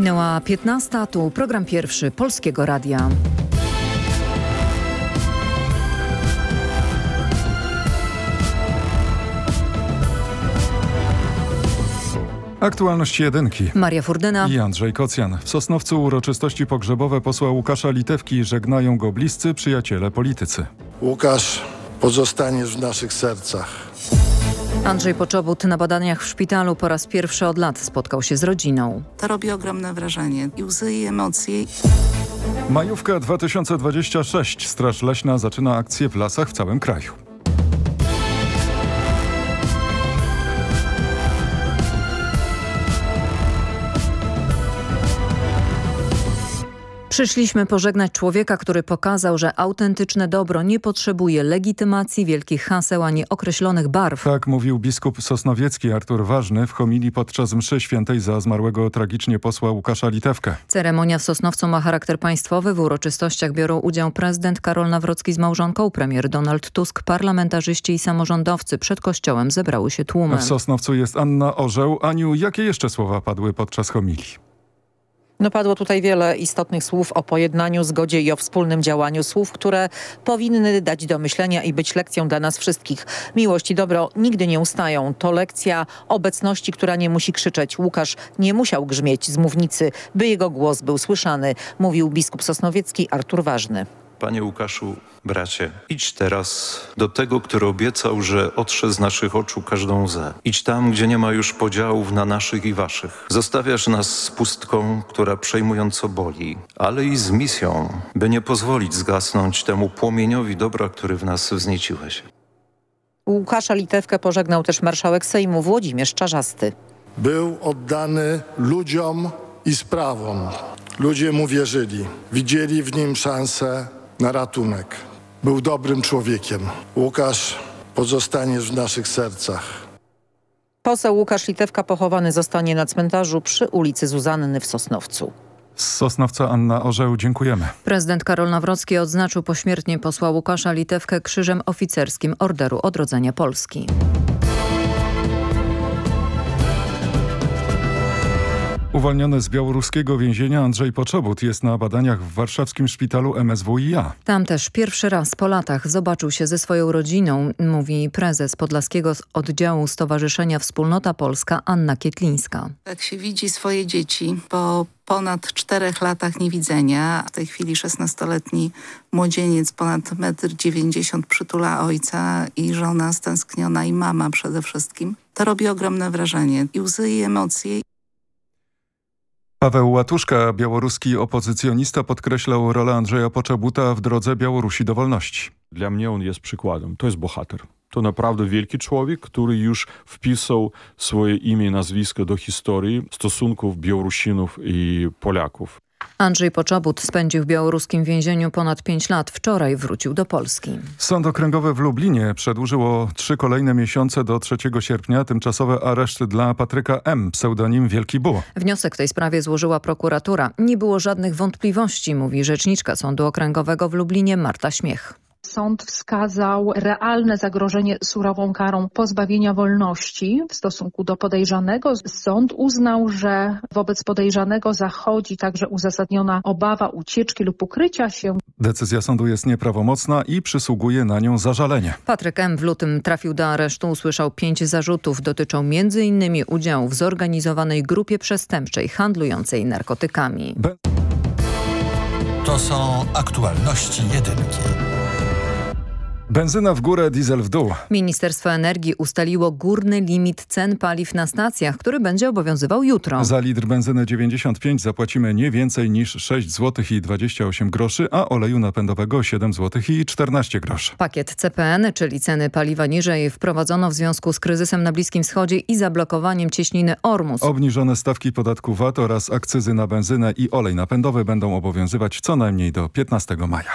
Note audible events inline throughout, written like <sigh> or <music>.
Minęła 15, tu program pierwszy Polskiego Radia. Aktualność jedynki. Maria Furdyna i Andrzej Kocjan. W Sosnowcu uroczystości pogrzebowe posła Łukasza Litewki żegnają go bliscy przyjaciele politycy. Łukasz, pozostaniesz w naszych sercach. Andrzej Poczobut na badaniach w szpitalu po raz pierwszy od lat spotkał się z rodziną. To robi ogromne wrażenie. I łzy, i emocje. Majówka 2026. Straż Leśna zaczyna akcję w lasach w całym kraju. Przyszliśmy pożegnać człowieka, który pokazał, że autentyczne dobro nie potrzebuje legitymacji, wielkich haseł ani określonych barw. Tak mówił biskup sosnowiecki Artur Ważny w homilii podczas mszy świętej za zmarłego tragicznie posła Łukasza Litewkę. Ceremonia w Sosnowcu ma charakter państwowy. W uroczystościach biorą udział prezydent Karol Nawrocki z małżonką, premier Donald Tusk, parlamentarzyści i samorządowcy. Przed kościołem zebrały się tłumy. W Sosnowcu jest Anna Orzeł. Aniu, jakie jeszcze słowa padły podczas homilii? No padło tutaj wiele istotnych słów o pojednaniu, zgodzie i o wspólnym działaniu. Słów, które powinny dać do myślenia i być lekcją dla nas wszystkich. Miłość i dobro nigdy nie ustają. To lekcja obecności, która nie musi krzyczeć. Łukasz nie musiał grzmieć z mównicy, by jego głos był słyszany, mówił biskup sosnowiecki Artur Ważny. Panie Łukaszu, bracie, idź teraz do tego, który obiecał, że otrze z naszych oczu każdą łzę. Idź tam, gdzie nie ma już podziałów na naszych i waszych. Zostawiasz nas z pustką, która przejmująco boli, ale i z misją, by nie pozwolić zgasnąć temu płomieniowi dobra, który w nas wznieciłeś. Łukasza Litewkę pożegnał też marszałek Sejmu Włodzimierz Czarzasty. Był oddany ludziom i sprawom. Ludzie mu wierzyli. Widzieli w nim szansę na ratunek. Był dobrym człowiekiem. Łukasz, pozostaniesz w naszych sercach. Poseł Łukasz Litewka pochowany zostanie na cmentarzu przy ulicy Zuzanny w Sosnowcu. Z Sosnowca Anna Orzeł, dziękujemy. Prezydent Karol Nawrocki odznaczył pośmiertnie posła Łukasza Litewkę krzyżem oficerskim Orderu Odrodzenia Polski. Uwolniony z białoruskiego więzienia Andrzej Poczobut jest na badaniach w warszawskim szpitalu MSWiA. Tam też pierwszy raz po latach zobaczył się ze swoją rodziną, mówi prezes Podlaskiego oddziału Stowarzyszenia Wspólnota Polska Anna Kietlińska. Tak się widzi swoje dzieci po ponad czterech latach niewidzenia. W tej chwili 16-letni młodzieniec ponad 1,90 m przytula ojca i żona stęskniona i mama przede wszystkim. To robi ogromne wrażenie. I łzy i emocje. Paweł Łatuszka, białoruski opozycjonista, podkreślał rolę Andrzeja Poczobuta w drodze Białorusi do wolności. Dla mnie on jest przykładem. To jest bohater. To naprawdę wielki człowiek, który już wpisał swoje imię i nazwisko do historii stosunków Białorusinów i Polaków. Andrzej Poczobut spędził w białoruskim więzieniu ponad pięć lat. Wczoraj wrócił do Polski. Sąd Okręgowy w Lublinie przedłużyło trzy kolejne miesiące do 3 sierpnia tymczasowy areszt dla Patryka M., pseudonim Wielki Bu. Wniosek w tej sprawie złożyła prokuratura. Nie było żadnych wątpliwości, mówi rzeczniczka Sądu Okręgowego w Lublinie Marta Śmiech. Sąd wskazał realne zagrożenie surową karą pozbawienia wolności w stosunku do podejrzanego. Sąd uznał, że wobec podejrzanego zachodzi także uzasadniona obawa ucieczki lub ukrycia się. Decyzja sądu jest nieprawomocna i przysługuje na nią zażalenie. Patryk M. w lutym trafił do aresztu, usłyszał pięć zarzutów. Dotyczą m.in. udziału w zorganizowanej grupie przestępczej handlującej narkotykami. Be to są aktualności jedynki. Benzyna w górę, diesel w dół. Ministerstwo Energii ustaliło górny limit cen paliw na stacjach, który będzie obowiązywał jutro. Za litr benzyny 95 zapłacimy nie więcej niż 6 zł i 28 groszy, a oleju napędowego 7 zł i 14 groszy. Pakiet CPN, czyli ceny paliwa niżej, wprowadzono w związku z kryzysem na Bliskim Wschodzie i zablokowaniem cieśniny Ormus. Obniżone stawki podatku VAT oraz akcyzy na benzynę i olej napędowy będą obowiązywać co najmniej do 15 maja.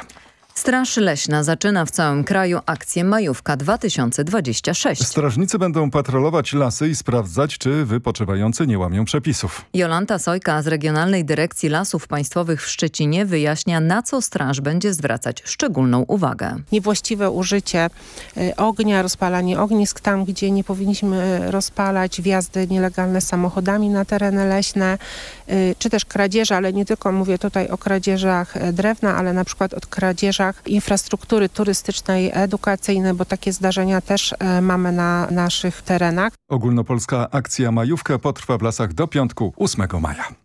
Straż Leśna zaczyna w całym kraju akcję Majówka 2026. Strażnicy będą patrolować lasy i sprawdzać, czy wypoczywający nie łamią przepisów. Jolanta Sojka z Regionalnej Dyrekcji Lasów Państwowych w Szczecinie wyjaśnia, na co straż będzie zwracać szczególną uwagę. Niewłaściwe użycie y, ognia, rozpalanie ognisk tam, gdzie nie powinniśmy rozpalać, wjazdy nielegalne samochodami na tereny leśne, y, czy też kradzieże, ale nie tylko mówię tutaj o kradzieżach drewna, ale na przykład o kradzieżach infrastruktury turystycznej, edukacyjnej, bo takie zdarzenia też e, mamy na naszych terenach. Ogólnopolska akcja Majówka potrwa w lasach do piątku 8 maja.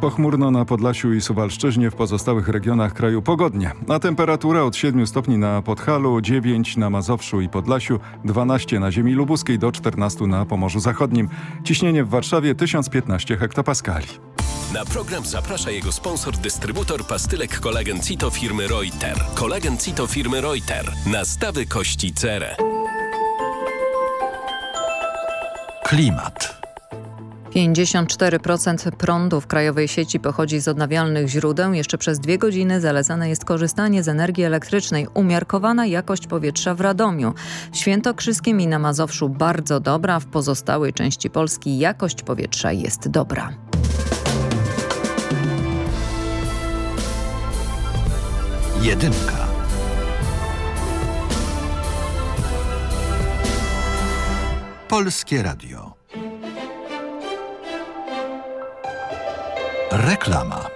Pochmurno na Podlasiu i Suwalszczyźnie, w pozostałych regionach kraju pogodnie. A temperatura od 7 stopni na Podhalu, 9 na Mazowszu i Podlasiu, 12 na ziemi lubuskiej do 14 na Pomorzu Zachodnim. Ciśnienie w Warszawie 1015 hektopaskali. Na program zaprasza jego sponsor, dystrybutor pastylek kolagen Cito firmy Reuter. Kolagen Cito firmy Reuter. Nastawy kości cerę. Klimat. 54% prądu w krajowej sieci pochodzi z odnawialnych źródeł. Jeszcze przez dwie godziny zalecane jest korzystanie z energii elektrycznej. Umiarkowana jakość powietrza w Radomiu. Świętokrzyskiem i na Mazowszu bardzo dobra. W pozostałej części Polski jakość powietrza jest dobra. Jedynka. Polskie Radio. Reklama.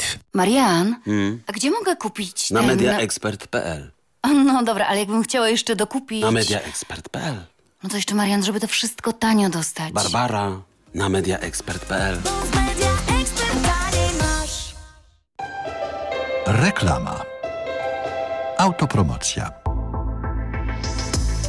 Marian, Hmm? a gdzie mogę kupić Na ten... mediaexpert.pl No dobra, ale jakbym chciała jeszcze dokupić... Na mediaexpert.pl No to jeszcze Marian, żeby to wszystko tanio dostać. Barbara na mediaexpert.pl Reklama. Autopromocja.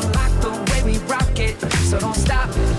You're like the way we rock it, so don't stop.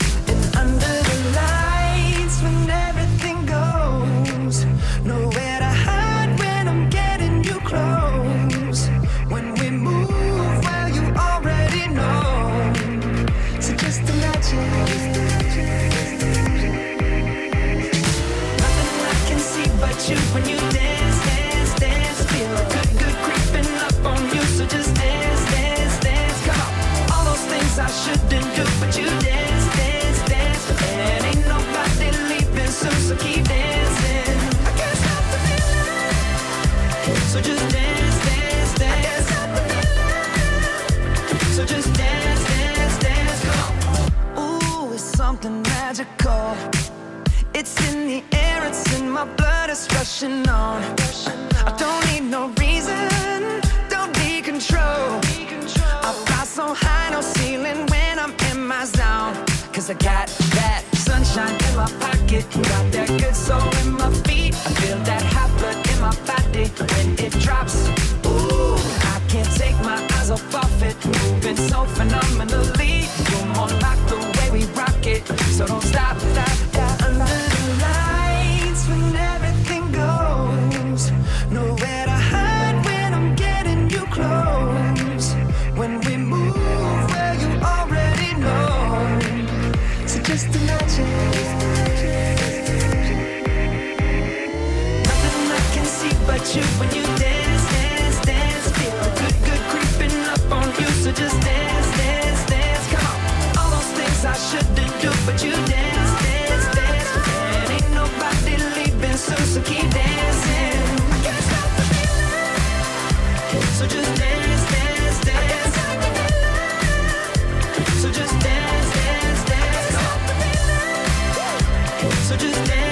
Just dance,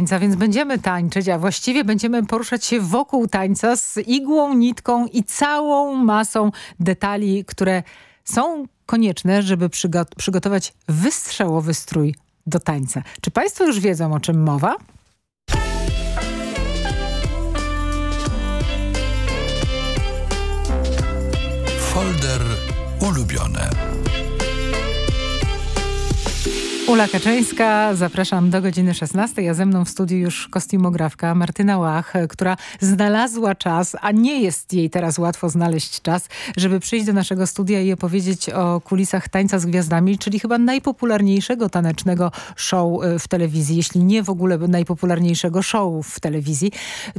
Tańca, więc będziemy tańczyć, a właściwie będziemy poruszać się wokół tańca z igłą, nitką i całą masą detali, które są konieczne, żeby przygo- przygotować wystrzałowy strój do tańca. Czy Państwo już wiedzą, o czym mowa? Folder ulubione. Ula Kaczyńska, zapraszam do godziny 16, a ze mną w studiu już kostiumografka Martyna Łach, która znalazła czas, a nie jest jej teraz łatwo znaleźć czas, żeby przyjść do naszego studia i opowiedzieć o kulisach Tańca z Gwiazdami, czyli chyba najpopularniejszego tanecznego show y, w telewizji, jeśli nie w ogóle najpopularniejszego show w telewizji.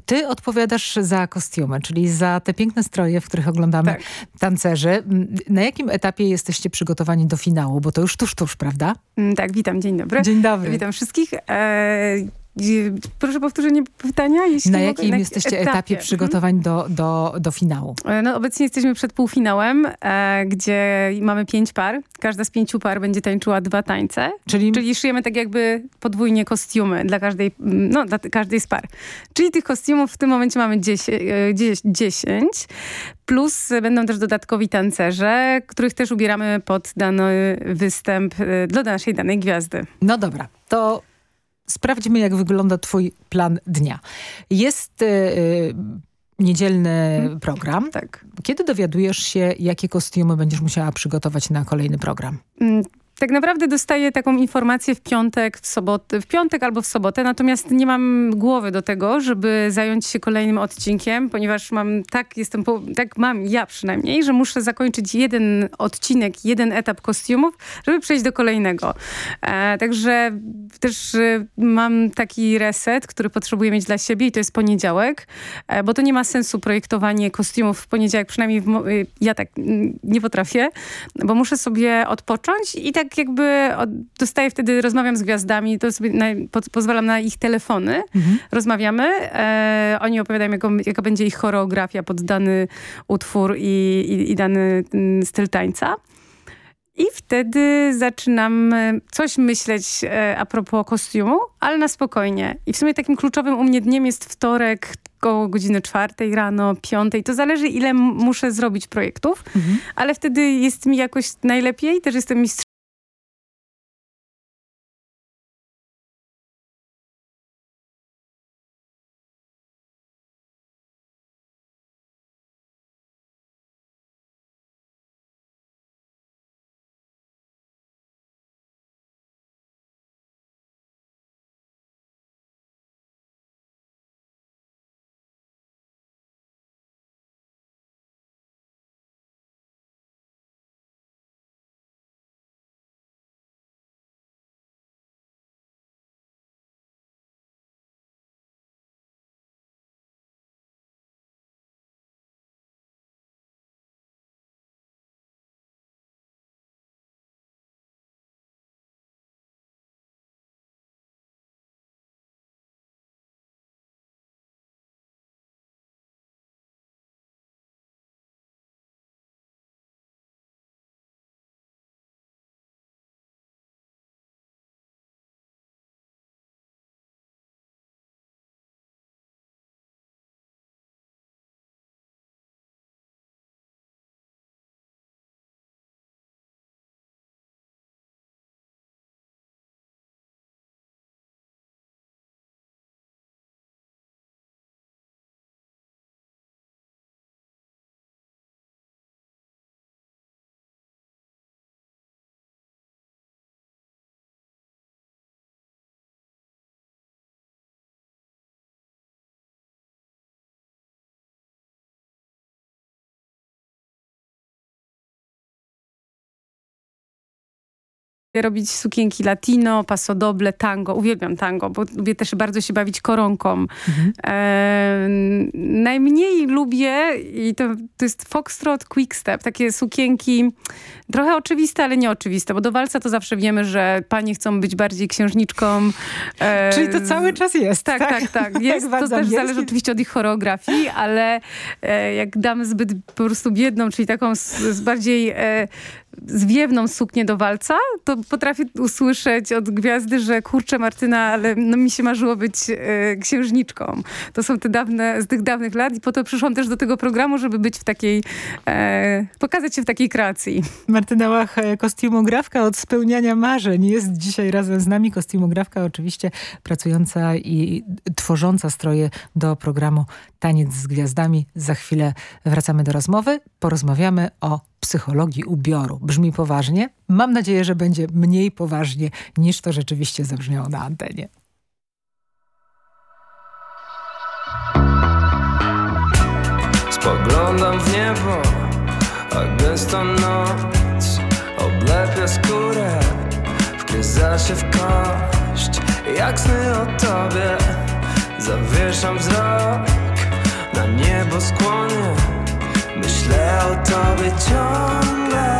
Ty odpowiadasz za kostiumy, czyli za te piękne stroje, w których oglądamy tancerzy. M, Na jakim etapie jesteście przygotowani do finału? Bo to już tuż, tuż, prawda? Mm, Tak, witam, dzień dobry. Dzień dobry. Witam wszystkich. E, y, proszę powtórzenie pytania, jeśli Na mogę. jakim jesteście etapie, przygotowań do, do, do finału? E, No, obecnie jesteśmy przed półfinałem, e, gdzie mamy pięć par. Każda z pięciu par będzie tańczyła dwa tańce. Czyli, Czyli szyjemy tak jakby podwójnie kostiumy dla każdej, mm, no, dla każdej z par. Czyli tych kostiumów w tym momencie mamy 10, e, 10 plus będą też dodatkowi tancerze, których też ubieramy pod dany występ e, dla naszej danej gwiazdy. No dobra, to sprawdźmy, jak wygląda twój plan dnia. Jest y, y, niedzielny program. Tak. Kiedy dowiadujesz się, jakie kostiumy będziesz musiała przygotować na kolejny program? Tak naprawdę dostaję taką informację w piątek, w sobotę, w piątek albo w sobotę, natomiast nie mam głowy do tego, żeby zająć się kolejnym odcinkiem, ponieważ mam tak, jestem, po, tak mam ja przynajmniej, że muszę zakończyć jeden odcinek, jeden etap kostiumów, żeby przejść do kolejnego. E, także też e, mam taki reset, który potrzebuję mieć dla siebie i to jest poniedziałek, e, bo to nie ma sensu projektowanie kostiumów w poniedziałek, przynajmniej w, y, ja tak mm, nie potrafię, bo muszę sobie odpocząć i tak jakby od, dostaję wtedy, rozmawiam z gwiazdami, to sobie na, po, pozwalam na ich telefony, rozmawiamy, e, oni opowiadają, jaką, jaka będzie ich choreografia pod dany utwór i, i, i dany mm, styl tańca. I wtedy zaczynam e, coś myśleć e, a propos kostiumu, ale na spokojnie. I w sumie takim kluczowym u mnie dniem jest wtorek, koło godziny czwartej rano, piątej. To zależy ile muszę zrobić projektów, ale wtedy jest mi jakoś najlepiej. Też jestem robić sukienki latino, pasodoble, tango. Uwielbiam tango, bo lubię też bardzo się bawić koronką. E, najmniej lubię i to, to jest foxtrot, quickstep, takie sukienki trochę oczywiste, ale nieoczywiste, bo do walca to zawsze wiemy, że panie chcą być bardziej księżniczką. E, Czyli to cały czas jest, Tak, tak? tak, tak. <laughs> Jest, to też angielskie. zależy oczywiście od ich choreografii, ale e, jak damy zbyt po prostu biedną, czyli taką z, z bardziej e, zwiewną suknię do walca, to potrafię usłyszeć od gwiazdy, że kurczę Martyna, ale no mi się marzyło być e, księżniczką. To są te dawne, z tych dawnych lat i po to przyszłam też do tego programu, żeby być w takiej, e, pokazać się w takiej kreacji. Martyna Łach, e, kostiumografka od spełniania marzeń. Jest dzisiaj razem z nami kostiumografka oczywiście pracująca i tworząca stroje do programu Taniec z Gwiazdami. Za chwilę wracamy do rozmowy. Porozmawiamy o psychologii ubioru. Brzmi poważnie. Mam nadzieję, że będzie mniej poważnie niż to rzeczywiście zabrzmiało na antenie. Spoglądam w niebo, a gęsta noc oblepia skórę, wgryza się w kość. Jak sny o tobie, zawieszam wzrok, niebo skłonię. Myślę o tobie ciągle,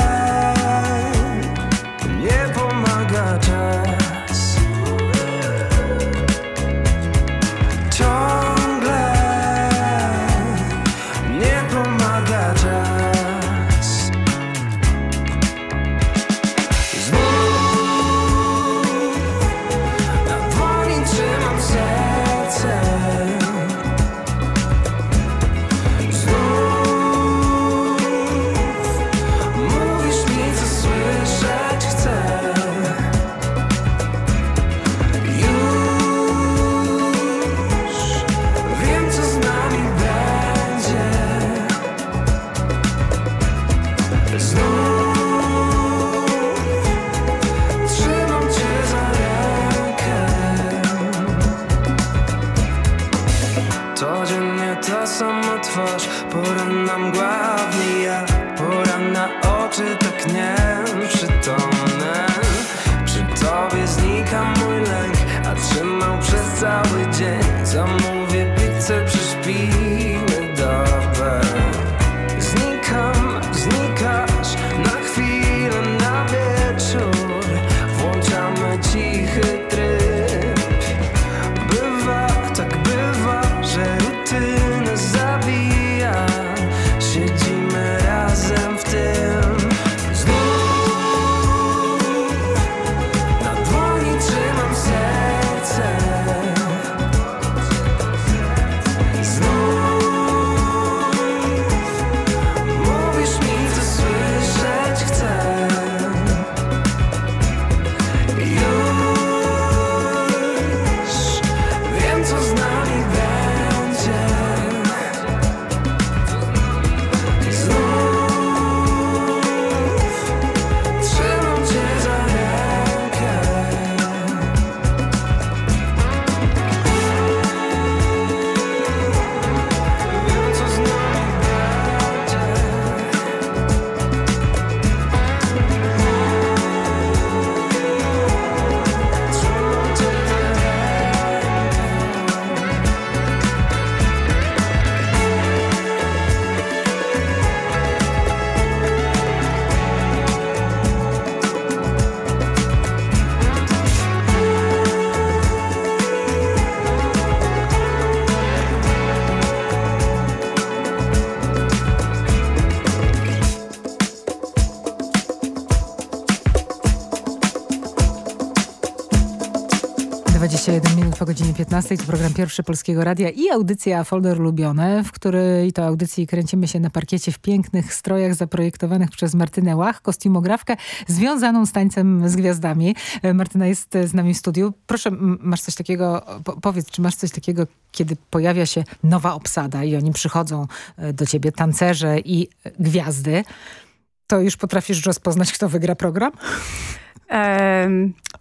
17 to program Pierwszy Polskiego Radia i audycja Folder Lubione, w której to audycji kręcimy się na parkiecie w pięknych strojach zaprojektowanych przez Martynę Łach, kostiumografkę związaną z tańcem z gwiazdami. E, Martyna jest e, z nami w studiu. Proszę, masz coś takiego, powiedz, czy masz coś takiego, kiedy pojawia się nowa obsada i oni przychodzą e, do ciebie, tancerze i gwiazdy, to już potrafisz rozpoznać, kto wygra program?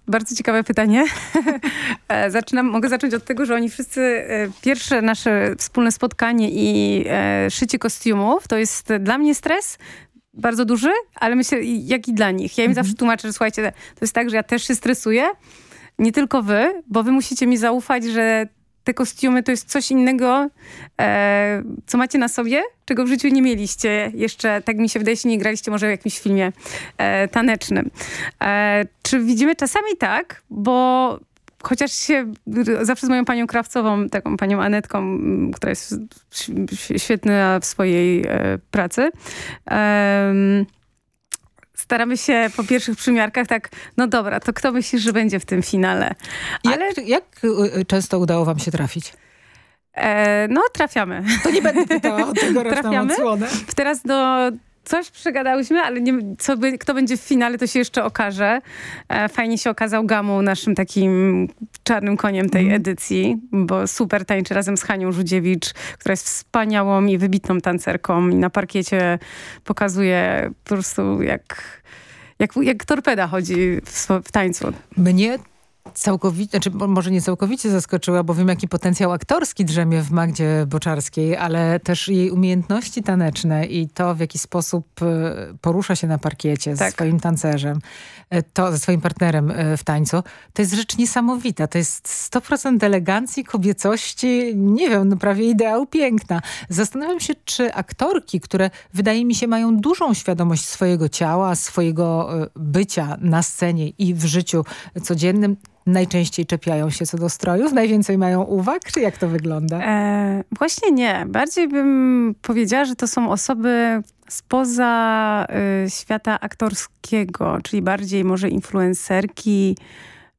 Bardzo ciekawe pytanie. <laughs> E, zaczynam, mogę zacząć od tego, że oni wszyscy, e, pierwsze nasze wspólne spotkanie i e, szycie kostiumów to jest dla mnie stres, bardzo duży, ale myślę, jak i dla nich. Ja im mhm. zawsze tłumaczę, że słuchajcie, to jest tak, że ja też się stresuję, nie tylko wy, bo wy musicie mi zaufać, że te kostiumy to jest coś innego, e, co macie na sobie, czego w życiu nie mieliście. Jeszcze, tak mi się wydaje, się nie graliście może w jakimś filmie e, tanecznym. E, czy widzimy czasami tak, bo chociaż się zawsze z moją panią krawcową, taką panią Anetką, która jest świetna w swojej e, pracy, staramy się po pierwszych przymiarkach tak, no dobra, to kto myślisz, że będzie w tym finale? Ale... Jak, jak y, często udało wam się trafić? E, no, trafiamy. To nie będę pytała o tegoroczną odsłonę. Teraz do coś przegadałyśmy, ale nie, co by, kto będzie w finale, to się jeszcze okaże. E, fajnie się okazał Gamu naszym takim czarnym koniem tej mm. edycji, bo super tańczy razem z Hanią Żudziewicz, która jest wspaniałą i wybitną tancerką i na parkiecie pokazuje po prostu jak jak, jak torpeda chodzi w, w tańcu. Mnie całkowicie, znaczy może nie całkowicie zaskoczyła, bo wiem jaki potencjał aktorski drzemie w Magdzie Boczarskiej, ale też jej umiejętności taneczne i to w jaki sposób e, porusza się na parkiecie tak. ze swoim tancerzem, e, to ze swoim partnerem e, w tańcu, to jest rzecz niesamowita. To jest 100% elegancji, kobiecości, nie wiem, no prawie ideał piękna. Zastanawiam się, czy aktorki, które wydaje mi się mają dużą świadomość swojego ciała, swojego bycia na scenie i w życiu codziennym, najczęściej czepiają się co do strojów? Najwięcej mają uwag? Czy jak to wygląda? E, właśnie nie. Bardziej bym powiedziała, że to są osoby spoza y, świata aktorskiego, czyli bardziej może influencerki,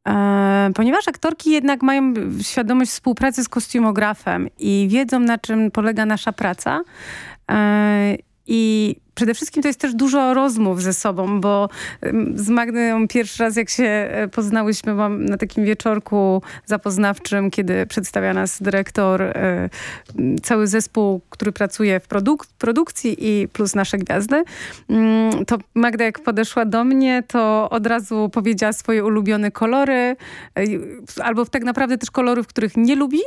e, ponieważ aktorki jednak mają świadomość współpracy z kostiumografem i wiedzą na czym polega nasza praca e, i przede wszystkim to jest też dużo rozmów ze sobą, bo z Magdą pierwszy raz jak się e, poznałyśmy na takim wieczorku zapoznawczym, kiedy przedstawia nas dyrektor, e, cały zespół, który pracuje w produk produkcji i plus nasze gwiazdy, mm, to Magda jak podeszła do mnie, to od razu powiedziała swoje ulubione kolory, e, albo tak naprawdę też kolory, w których nie lubi,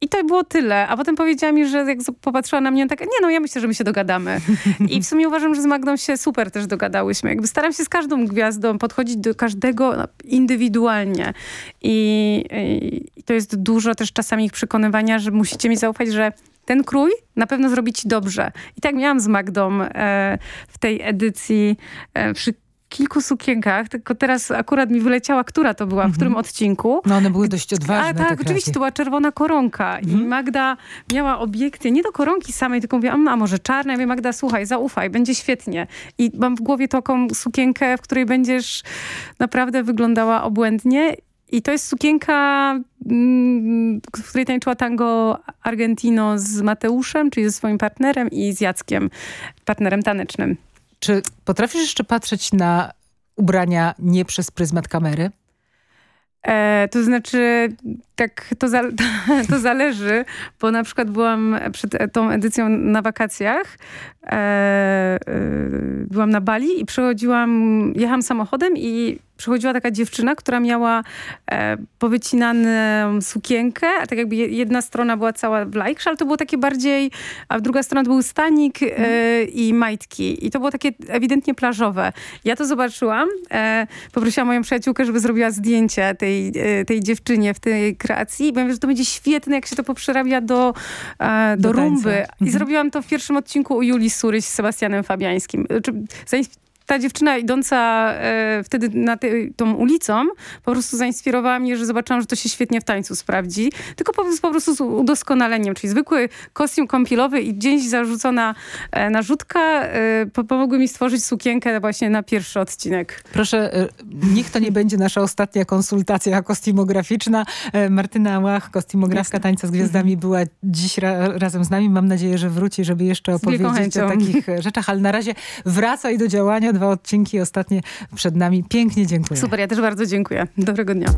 i to było tyle. A potem powiedziała mi, że jak popatrzyła na mnie, tak, nie no, ja myślę, że my się dogadamy. <laughs> I w sumie uważam, że z Magdą się super też dogadałyśmy. Jakby staram się z każdą gwiazdą podchodzić do każdego indywidualnie. I, i to jest dużo też czasami ich przekonywania, że musicie mi zaufać, że ten krój na pewno zrobi ci dobrze. I tak miałam z Magdą e, w tej edycji e, przy kilku sukienkach, tylko teraz akurat mi wyleciała, która to była, w którym mhm. odcinku. No one były dość odważne. A tak, oczywiście, to była czerwona koronka i mhm. Magda miała obiekty, nie do koronki samej, tylko mówię, a może czarna? Ja mówię, Magda, słuchaj, zaufaj, będzie świetnie. I mam w głowie taką sukienkę, w której będziesz naprawdę wyglądała obłędnie i to jest sukienka, mm, w której tańczyła tango Argentino z Mateuszem, czyli ze swoim partnerem i z Jackiem, partnerem tanecznym. Czy potrafisz jeszcze patrzeć na ubrania nie przez pryzmat kamery? E, to znaczy, tak to, za, <laughs> to zależy, bo na przykład byłam przed tą edycją na wakacjach, e, e, byłam na Bali i przychodziłam, jechałam samochodem i przychodziła taka dziewczyna, która miała e, powycinaną sukienkę, a tak jakby jedna strona była cała w lajkrze, ale to było takie bardziej, a druga strona to był stanik e, i majtki. I to było takie ewidentnie plażowe. Ja to zobaczyłam, e, poprosiłam moją przyjaciółkę, żeby zrobiła zdjęcie tej, e, tej dziewczynie w tej kreacji i mówię, że to będzie świetne, jak się to poprzerabia do, e, do, do rumby. I mhm. zrobiłam to w pierwszym odcinku u Julii Suryś z Sebastianem Fabiańskim. Znaczy, ta dziewczyna idąca e, wtedy na tej, tą ulicą po prostu zainspirowała mnie, że zobaczyłam, że to się świetnie w tańcu sprawdzi. Tylko po, po prostu z udoskonaleniem, czyli zwykły kostium kąpielowy i gdzieś zarzucona e, narzutka e, po, pomogły mi stworzyć sukienkę właśnie na pierwszy odcinek. Proszę, e, niech to nie będzie nasza ostatnia konsultacja kostiumograficzna. E, Martyna Łach, kostiumografka Tańca z Gwiazdami była dziś ra razem z nami. Mam nadzieję, że wróci, żeby jeszcze opowiedzieć o takich rzeczach, ale na razie wracaj do działania. Dwa odcinki ostatnie przed nami. Pięknie dziękuję. Super, ja też bardzo dziękuję. Dobrego dnia.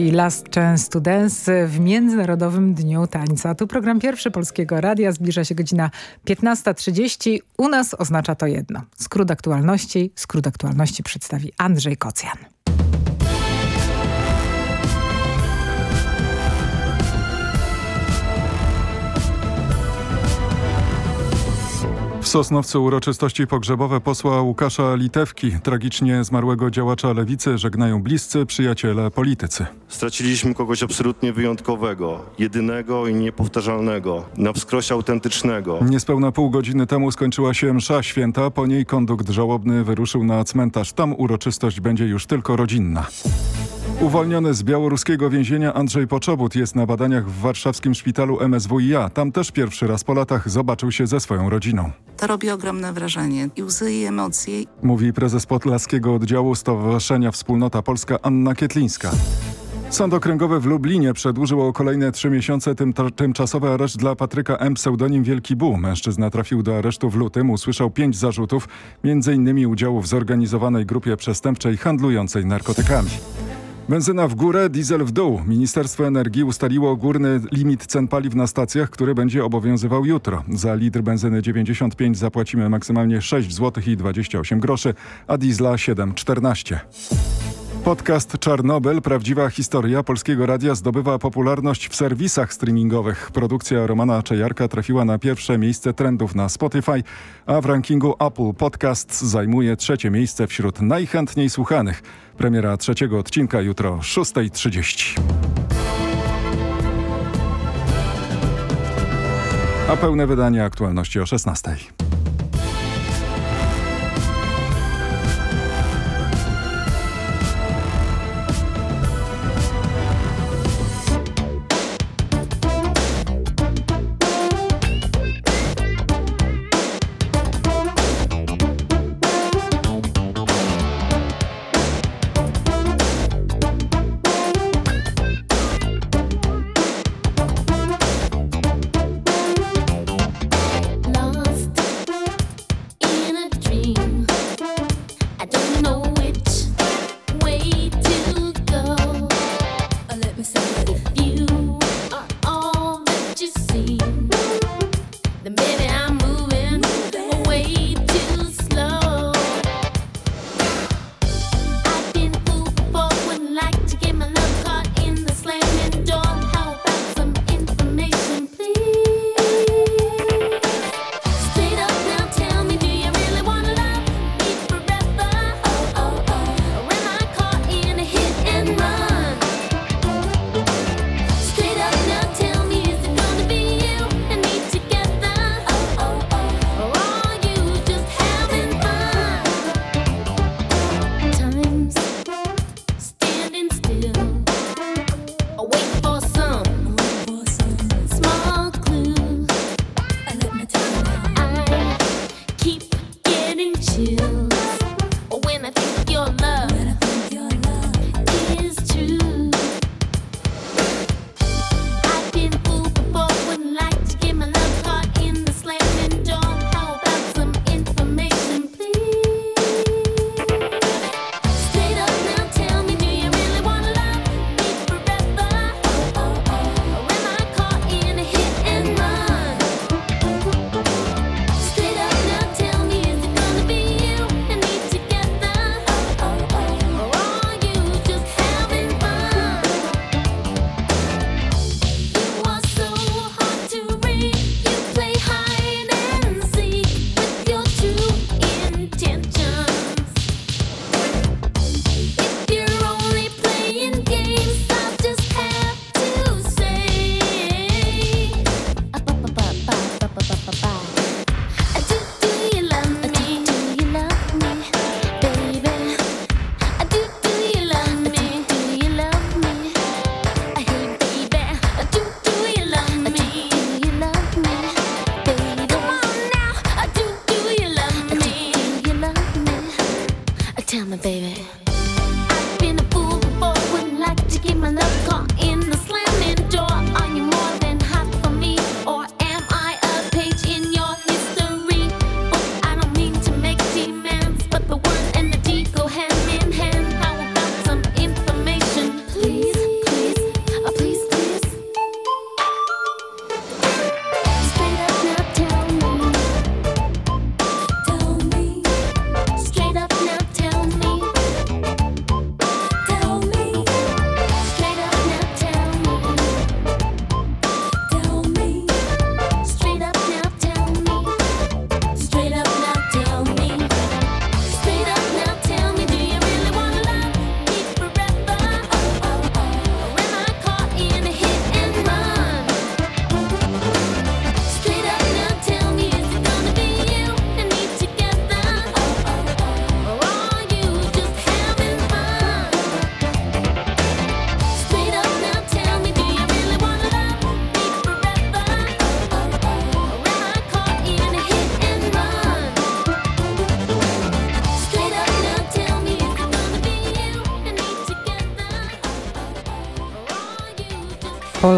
I Last Chance to Dance w Międzynarodowym Dniu Tańca. Tu program pierwszy Polskiego Radia. Zbliża się godzina 15.30. U nas oznacza to jedno. Skrót aktualności. Skrót aktualności przedstawi Andrzej Kocjan. Sosnowcu uroczystości pogrzebowe posła Łukasza Litewki, tragicznie zmarłego działacza lewicy, żegnają bliscy, przyjaciele, politycy. Straciliśmy kogoś absolutnie wyjątkowego, jedynego i niepowtarzalnego, na wskroś autentycznego. Niespełna pół godziny temu skończyła się msza święta, po niej kondukt żałobny wyruszył na cmentarz. Tam uroczystość będzie już tylko rodzinna. Uwolniony z białoruskiego więzienia Andrzej Poczobut jest na badaniach w warszawskim szpitalu MSWiA. Tam też pierwszy raz po latach zobaczył się ze swoją rodziną. To robi ogromne wrażenie. I łzy, i emocje. Mówi prezes podlaskiego oddziału Stowarzyszenia Wspólnota Polska Anna Kietlińska. Sąd okręgowy w Lublinie przedłużył o kolejne trzy miesiące tym, tymczasowy areszt dla Patryka M. pseudonim Wielki Bu. Mężczyzna trafił do aresztu w lutym, usłyszał pięć zarzutów, m.in. udziału w zorganizowanej grupie przestępczej handlującej narkotykami. Benzyna w górę, diesel w dół. Ministerstwo Energii ustaliło górny limit cen paliw na stacjach, który będzie obowiązywał jutro. Za litr benzyny 95 zapłacimy maksymalnie 6 zł i 28 groszy, a diesla 7,14. Podcast Czarnobyl, prawdziwa historia Polskiego Radia zdobywa popularność w serwisach streamingowych. Produkcja Romana Czejarka trafiła na pierwsze miejsce trendów na Spotify, a w rankingu Apple Podcasts zajmuje trzecie miejsce wśród najchętniej słuchanych. Premiera trzeciego odcinka jutro 6.30. A pełne wydanie aktualności o 16.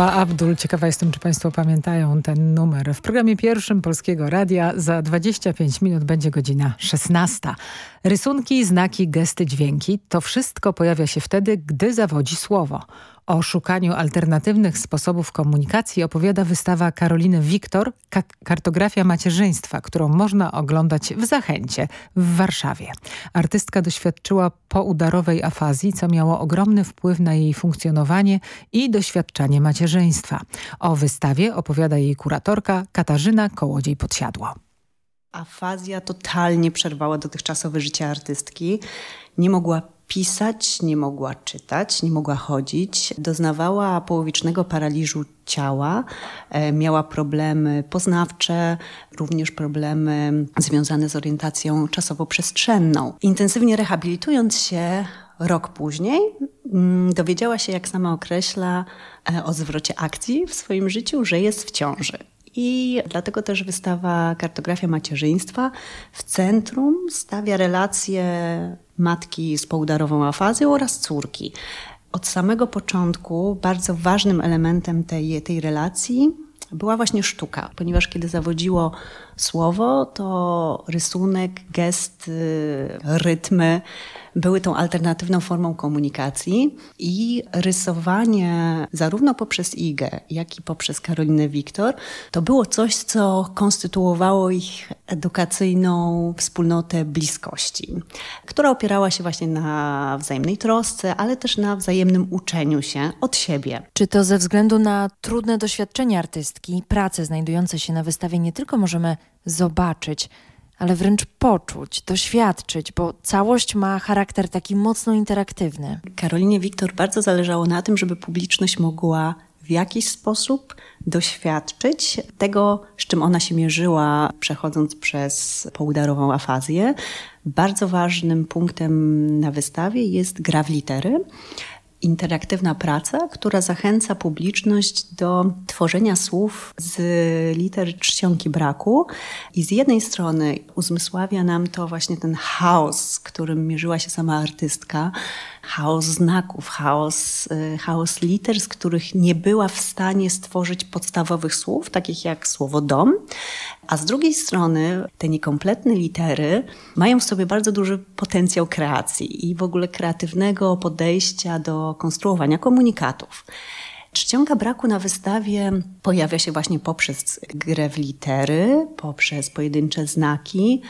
Pola Abdul. Ciekawa jestem, czy Państwo pamiętają ten numer. W programie pierwszym Polskiego Radia za 25 minut będzie godzina 16. Rysunki, znaki, gesty, dźwięki to wszystko pojawia się wtedy, gdy zawodzi słowo. O szukaniu alternatywnych sposobów komunikacji opowiada wystawa Karoliny Wiktor Kartografia macierzyństwa, którą można oglądać w Zachęcie w Warszawie. Artystka doświadczyła poudarowej afazji, co miało ogromny wpływ na jej funkcjonowanie i doświadczanie macierzyństwa. O wystawie opowiada jej kuratorka Katarzyna Kołodziej-Podsiadło. Afazja totalnie przerwała dotychczasowe życie artystki. Nie mogła pisać, nie mogła czytać, nie mogła chodzić. Doznawała połowicznego paraliżu ciała, e, miała problemy poznawcze, również problemy związane z orientacją czasowo-przestrzenną. Intensywnie rehabilitując się, rok później mm, dowiedziała się, jak sama określa, e, o zwrocie akcji w swoim życiu, że jest w ciąży. I dlatego też wystawa Kartografia Macierzyństwa w centrum stawia relacje matki z poudarową afazją oraz córki. Od samego początku bardzo ważnym elementem tej, tej relacji była właśnie sztuka, ponieważ kiedy zawodziło słowo, to rysunek, gest, rytmy były tą alternatywną formą komunikacji i rysowanie zarówno poprzez Igę, jak i poprzez Karolinę Wiktor, to było coś, co konstytuowało ich edukacyjną wspólnotę bliskości, która opierała się właśnie na wzajemnej trosce, ale też na wzajemnym uczeniu się od siebie. Czy to ze względu na trudne doświadczenie artystki prace znajdujące się na wystawie nie tylko możemy zobaczyć, ale wręcz poczuć, doświadczyć, bo całość ma charakter taki mocno interaktywny. Karolinie Wiktor bardzo zależało na tym, żeby publiczność mogła w jakiś sposób doświadczyć tego, z czym ona się mierzyła, przechodząc przez poudarową afazję. Bardzo ważnym punktem na wystawie jest gra w litery interaktywna praca, która zachęca publiczność do tworzenia słów z liter czcionki braku. I z jednej strony uzmysławia nam to właśnie ten chaos, którym mierzyła się sama artystka, chaos znaków, chaos, y, chaos liter, z których nie była w stanie stworzyć podstawowych słów, takich jak słowo dom, a z drugiej strony te niekompletne litery mają w sobie bardzo duży potencjał kreacji i w ogóle kreatywnego podejścia do konstruowania komunikatów. Czcionka braku na wystawie pojawia się właśnie poprzez grę w litery, poprzez pojedyncze znaki,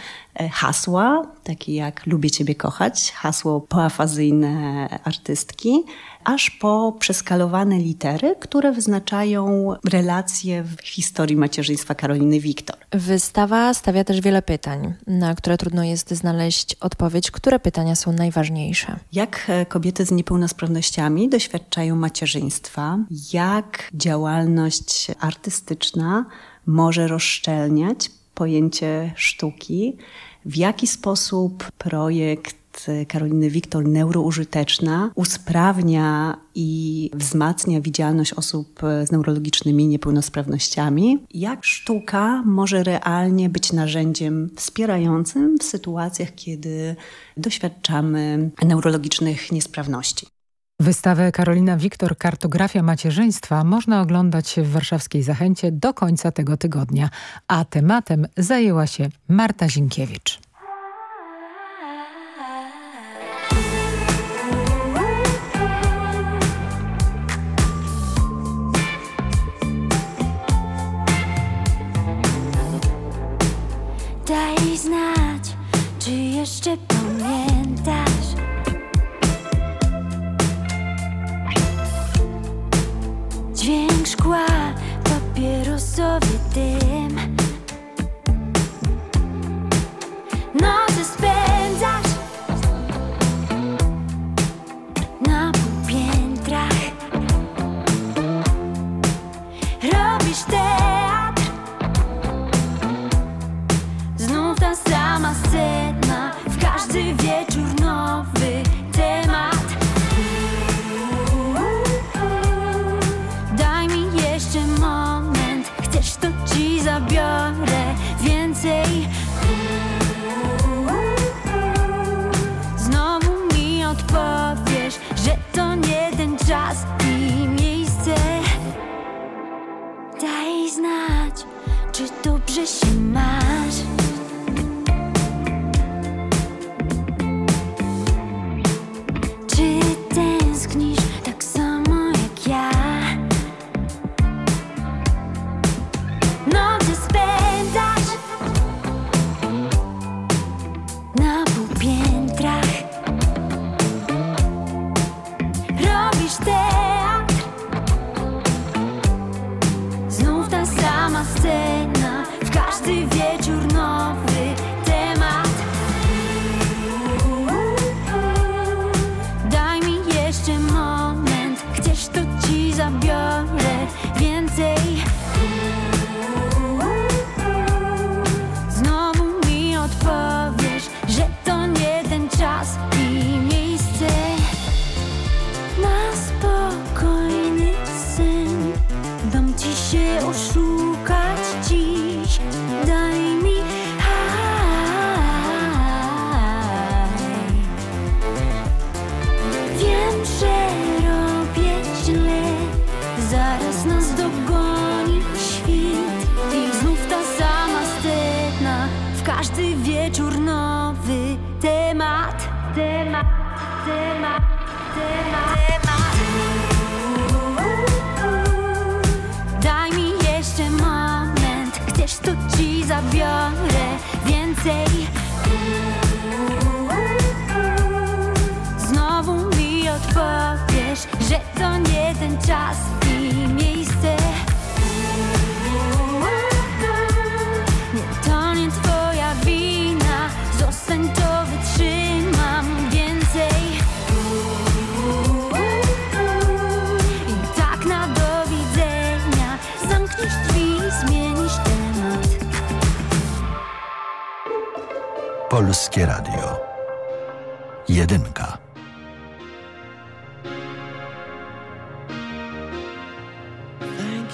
hasła, takie jak lubię ciebie kochać, hasło poafazyjne artystki, aż po przeskalowane litery, które wyznaczają relacje w historii macierzyństwa Karoliny Wiktor. Wystawa stawia też wiele pytań, na które trudno jest znaleźć odpowiedź. Które pytania są najważniejsze? Jak e, kobiety z niepełnosprawnościami doświadczają macierzyństwa? Jak działalność artystyczna może rozszczelniać pojęcie sztuki? W jaki sposób projekt Karoliny Wiktor neuroużyteczna usprawnia i wzmacnia widzialność osób z neurologicznymi niepełnosprawnościami. Jak sztuka może realnie być narzędziem wspierającym w sytuacjach, kiedy doświadczamy neurologicznych niesprawności. Wystawę Karolina Wiktor Kartografia macierzyństwa można oglądać w warszawskiej Zachęcie do końca tego tygodnia, a tematem zajęła się Marta Zinkiewicz. Daj znać, czy jeszcze love it did. Je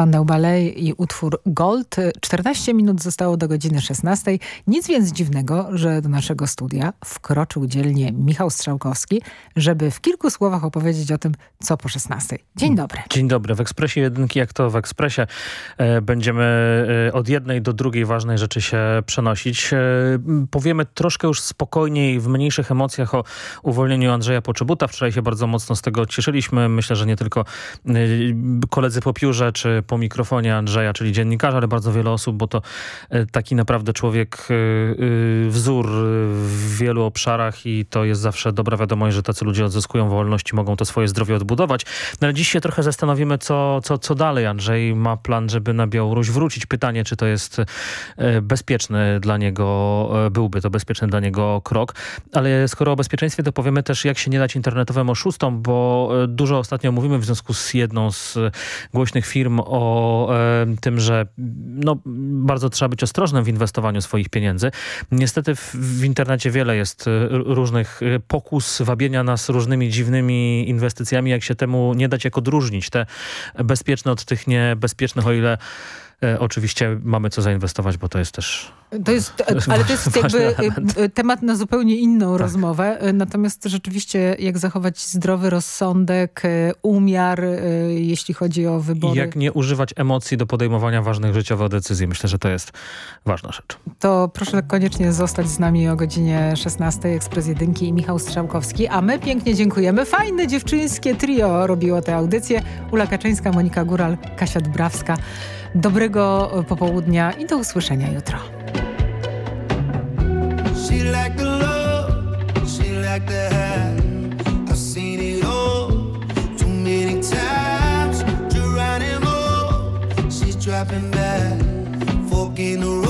Spandau Ballet i utwór Gold. 14 minut zostało do godziny 16. Nic więc dziwnego, że do naszego studia wkroczył dzielnie Michał Strzałkowski, żeby w kilku słowach opowiedzieć o tym, co po 16. Dzień dobry. Dzień dobry. W Ekspresie Jedynki, jak to w Ekspresie, e, będziemy e, od jednej do drugiej ważnej rzeczy się przenosić. E, powiemy troszkę już spokojniej, w mniejszych emocjach o uwolnieniu Andrzeja Poczobuta. Wczoraj się bardzo mocno z tego cieszyliśmy. Myślę, że nie tylko koledzy po piórze czy po mikrofonie Andrzeja, czyli dziennikarza, ale bardzo wiele osób, bo to e, taki naprawdę człowiek e, e, wzór w wielu obszarach i to jest zawsze dobra wiadomość, że tacy ludzie odzyskują wolność i mogą to swoje zdrowie odbudować. No ale dziś się trochę zastanowimy, co, co, co dalej. Andrzej ma plan, żeby na Białoruś wrócić. Pytanie, czy to jest bezpieczny dla niego, byłby to bezpieczny dla niego krok. Ale skoro o bezpieczeństwie, to powiemy też, jak się nie dać internetowym oszustom, bo dużo ostatnio mówimy w związku z jedną z głośnych firm o e, tym, że no, bardzo trzeba być ostrożnym w inwestowaniu swoich pieniędzy. Niestety w, w internecie wiele jest e, różnych e, pokus wabienia nas różnymi dziwnymi inwestycjami, jak się temu nie dać, jak odróżnić te bezpieczne od tych niebezpiecznych, o ile e, oczywiście mamy co zainwestować, bo to jest też To jest, ale to jest jakby y, y, temat na zupełnie inną Tak. rozmowę. Y, Natomiast rzeczywiście jak zachować zdrowy rozsądek, umiar, jeśli chodzi o I wybory, jak nie używać emocji do podejmowania ważnych życiowo decyzji. Myślę, że to jest ważna rzecz. to proszę koniecznie zostać z nami o godzinie 16. Ekspres Jedynki i Michał Strzałkowski. A my pięknie dziękujemy. Fajne dziewczyńskie trio robiło tę audycję. Ula Kaczyńska, Monika Góral, Kasia Dubrawska. Dobrego popołudnia i do usłyszenia jutro. She like the she like the high. I've seen it all too many times. She's dropping back, fork in the road.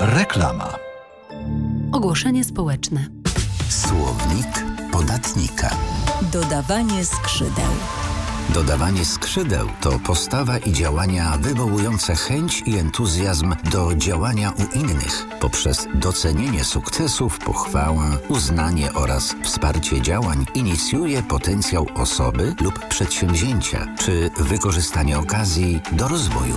Reklama. Ogłoszenie społeczne. Słownik podatnika. Dodawanie skrzydeł. Dodawanie skrzydeł to postawa i działania wywołujące chęć i entuzjazm do działania u innych poprzez docenienie sukcesów, pochwałę, uznanie oraz wsparcie działań inicjuje potencjał osoby lub przedsięwzięcia czy wykorzystanie okazji do rozwoju.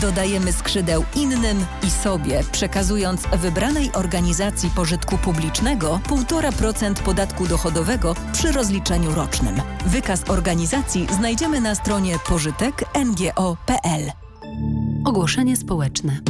Dodajemy skrzydeł innym i sobie, przekazując wybranej organizacji pożytku publicznego 1,5% podatku dochodowego przy rozliczeniu rocznym. Wykaz organizacji znajdziemy na stronie pożytek.ngo.pl. Ogłoszenie społeczne.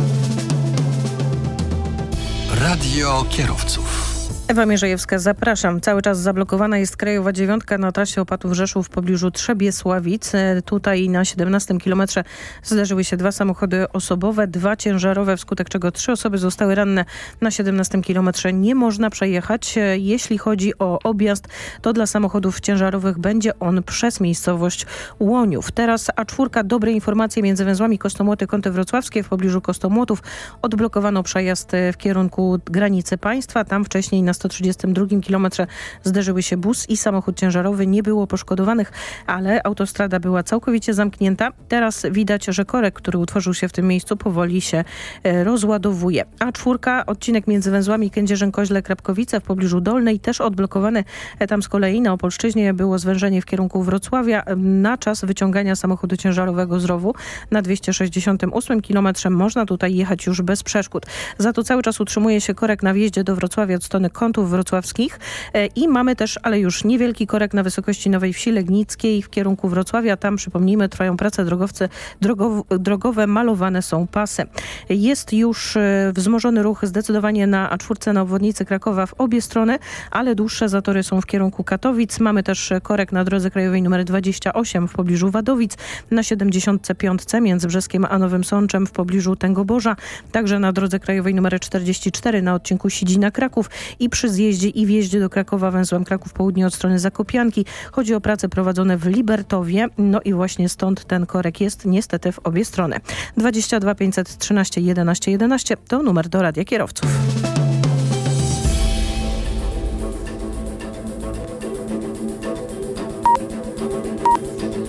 Radio kierowców. Ewa Mierzejewska, zapraszam. Cały czas zablokowana jest krajowa dziewiątka na trasie Opatów-Rzeszów w pobliżu Trzebiesławic. E, Tutaj na 17 kilometrze zdarzyły się dwa samochody osobowe, dwa ciężarowe, wskutek czego trzy osoby zostały ranne. Na 17 kilometrze nie można przejechać. E, Jeśli chodzi o objazd, to dla samochodów ciężarowych będzie on przez miejscowość Łoniów. Teraz A4, dobre informacje między węzłami Kostomłoty, Kąty Wrocławskie w pobliżu Kostomłotów. Odblokowano przejazd e, w kierunku granicy państwa. Tam wcześniej na 132 kilometrze zderzyły się bus i samochód ciężarowy. Nie było poszkodowanych, ale autostrada była całkowicie zamknięta. Teraz widać, że korek, który utworzył się w tym miejscu, powoli się e, rozładowuje. A czwórka, odcinek między węzłami Kędzierzyn-Koźle, Krapkowice w pobliżu Dolnej, też odblokowany. E, Tam z kolei na Opolszczyźnie było zwężenie w kierunku Wrocławia e, na czas wyciągania samochodu ciężarowego z rowu. Na 268 kilometrze można tutaj jechać już bez przeszkód. Za to cały czas utrzymuje się korek na wjeździe do Wrocławia od strony wrocławskich E, i mamy też, ale już niewielki korek na wysokości Nowej Wsi Legnickiej w kierunku Wrocławia. Tam, przypomnijmy, trwają prace drogowce, drogow, drogowe, malowane są pasy. Jest już e, wzmożony ruch zdecydowanie na A4 na obwodnicy Krakowa w obie strony, ale dłuższe zatory są w kierunku Katowic. Mamy też korek na drodze krajowej nr 28 w pobliżu Wadowic, na 75 między Brzeskiem a Nowym Sączem w pobliżu Tęgoborza, także na drodze krajowej nr 44 na odcinku Sidzina-Kraków i przy zjeździe i wjeździe do Krakowa węzłem Kraków Południe od strony Zakopianki. Chodzi o prace prowadzone w Libertowie, no i właśnie stąd ten korek jest niestety w obie strony. 22 513 11 11 to numer do Radia Kierowców.